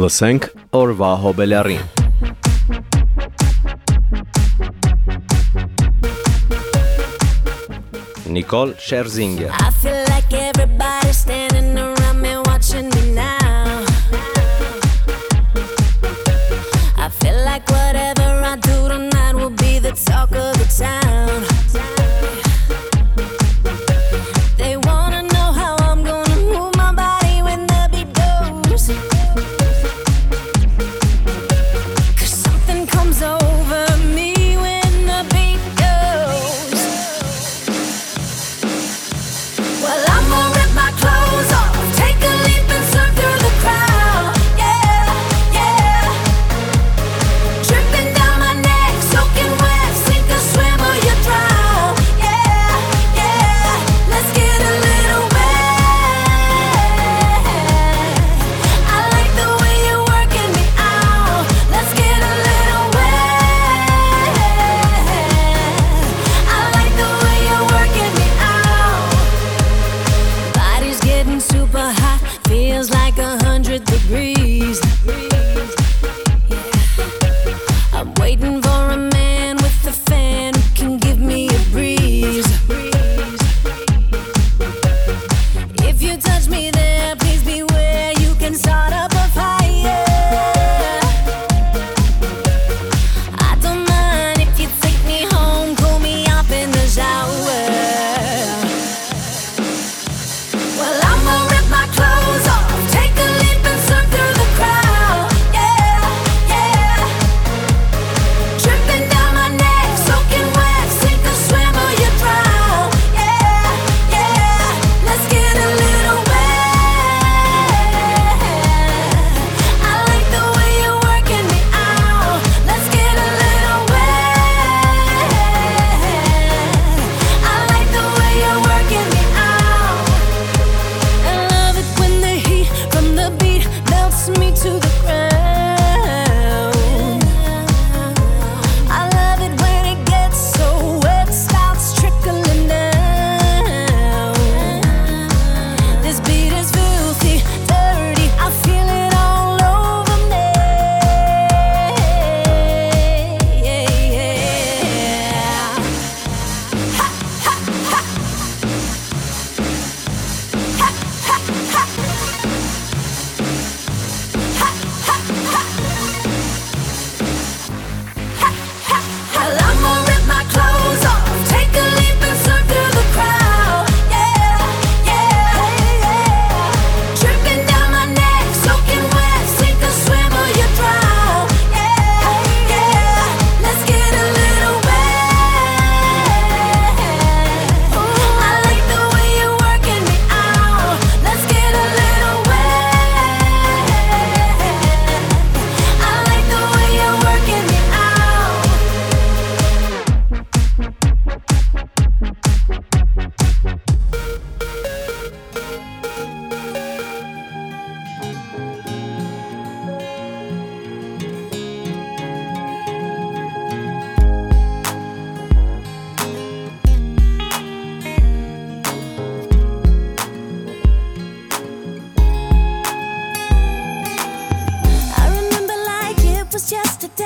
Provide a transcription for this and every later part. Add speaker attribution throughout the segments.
Speaker 1: Լսենք օրվա հոբելերին։ Նիկոլ Շերզինգեր
Speaker 2: I feel like every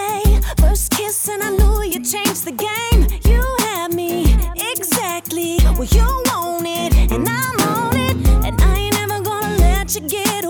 Speaker 2: way. First kiss, and I knew you changed the game. You had me exactly Well, you want it, and I'm on it. And I ain't never gonna let you get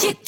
Speaker 2: You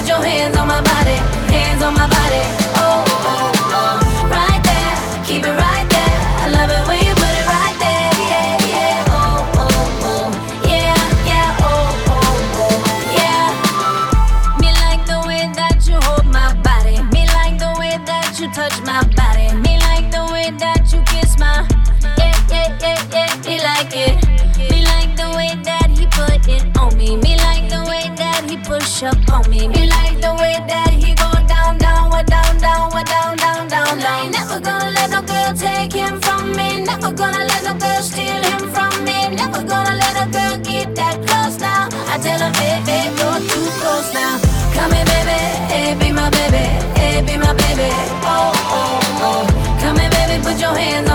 Speaker 2: Put your hands on my body, hands on my body. your hand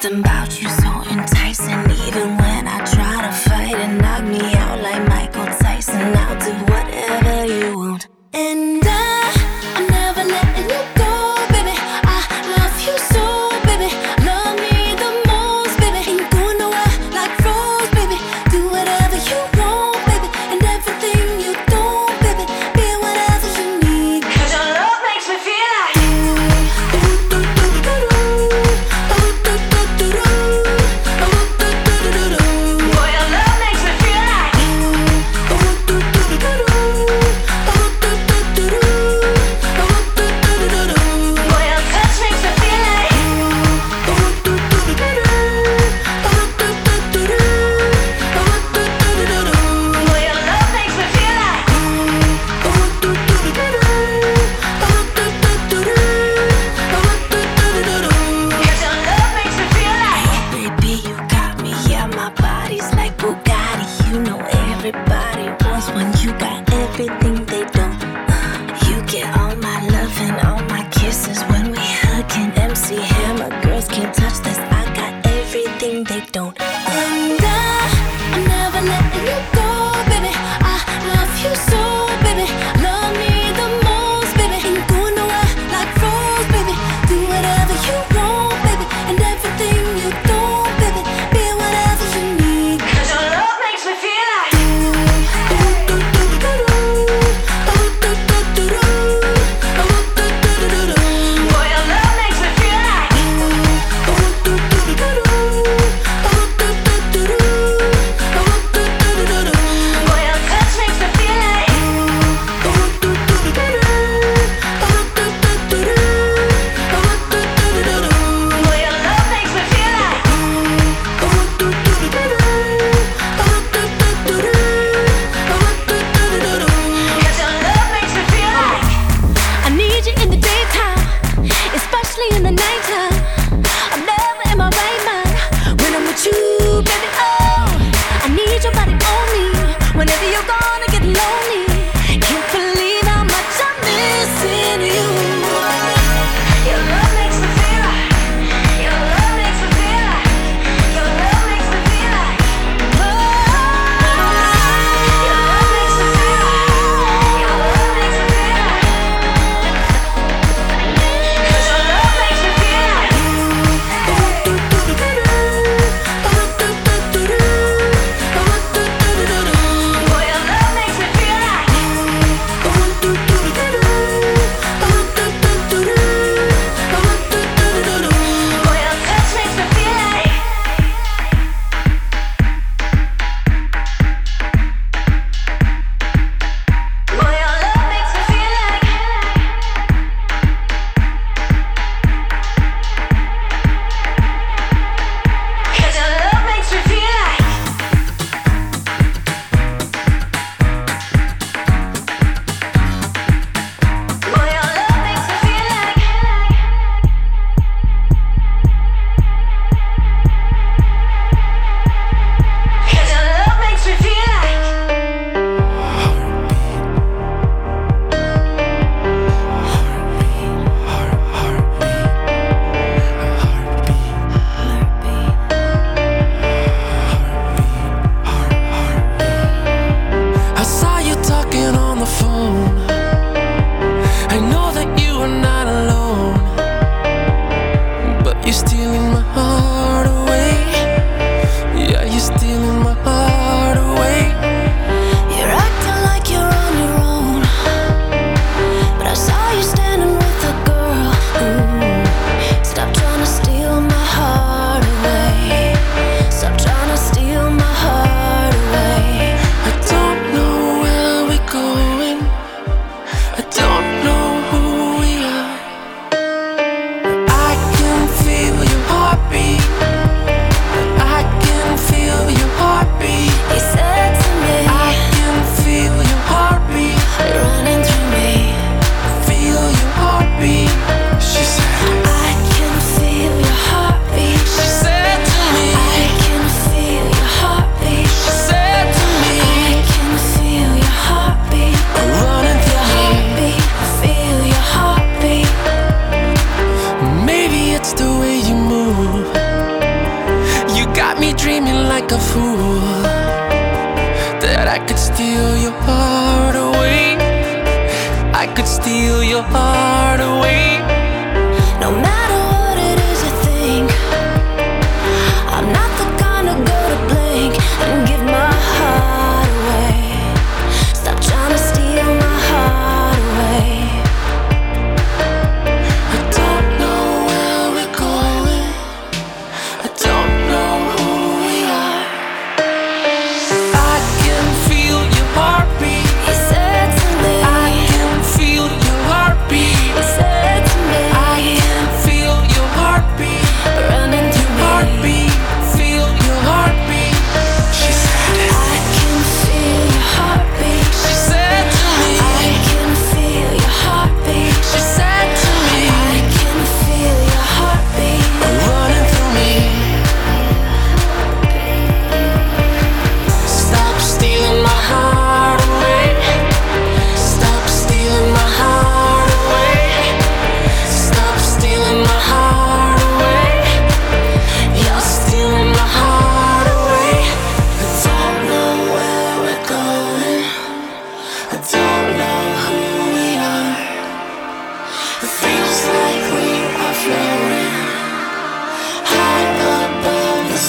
Speaker 2: Something about you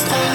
Speaker 2: above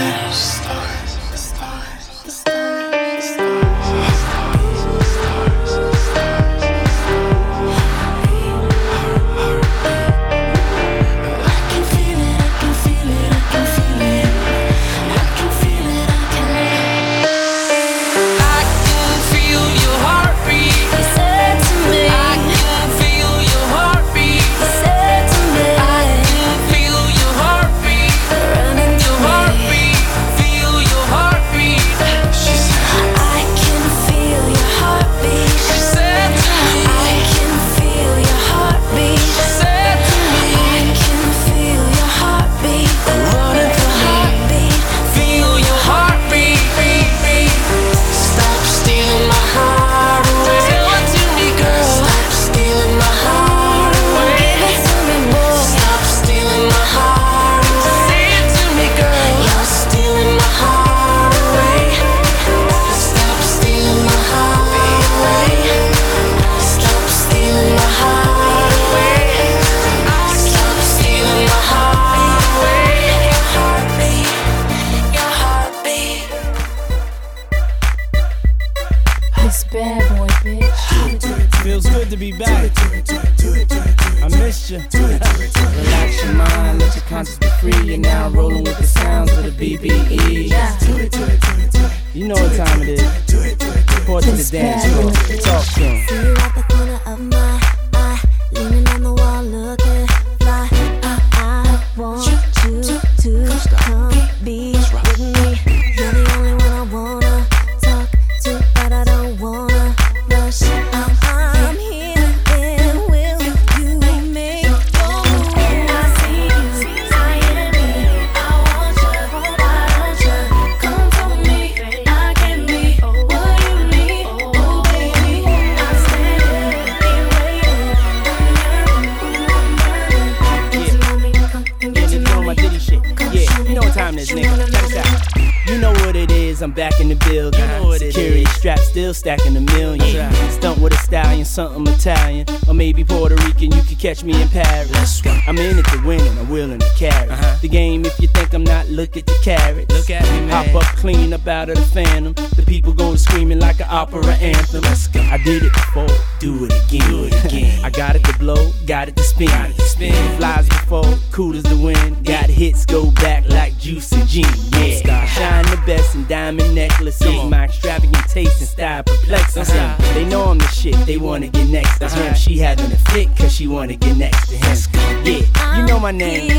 Speaker 2: still stacking a million. Stunt with a stallion, something Italian. Or maybe Puerto Rican, you could catch me in Paris. I'm in it to win and I'm willing to carry. Uh-huh. The game, if you think I'm not, look at the carats. Look at me, man. Hop up clean up out of the phantom. The people going screaming like an opera anthem. Let's go. I did it before, do it again. Do it again. I got it to blow, got it to spin. Got it to spin. Flies before, cool as the wind. Got hits, go back like Juicy and gin. Yeah. Shine the best in diamond necklaces. My extravagant taste and style perplexes them. They know I'm the shit, they wanna get next to him. She having a fit, cause she wanna get next to him. Yeah, you know my name.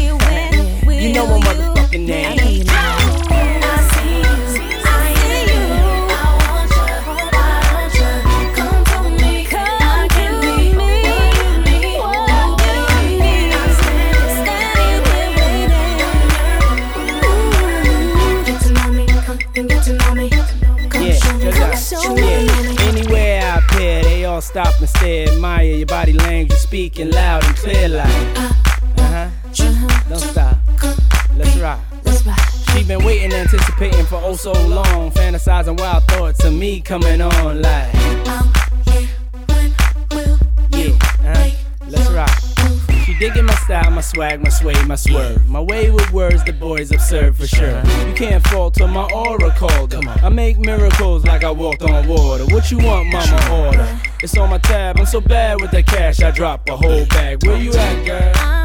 Speaker 2: You know my motherfucking name. Stop and stare, admire your body language, speaking loud and clear like. Uh huh. Don't stop. Let's rock. She been waiting, anticipating for oh so long, fantasizing wild thoughts of me coming on like. Yeah, uh-huh. Let's rock. She digging my style, my swag, my sway, my swerve. My way with words, the boys observe for sure. You can't falter my aura called her. I make miracles like I walked on water. What you want, mama? Order. It's on my tab. I'm so bad with the cash, I drop a whole bag. Where you at, girl?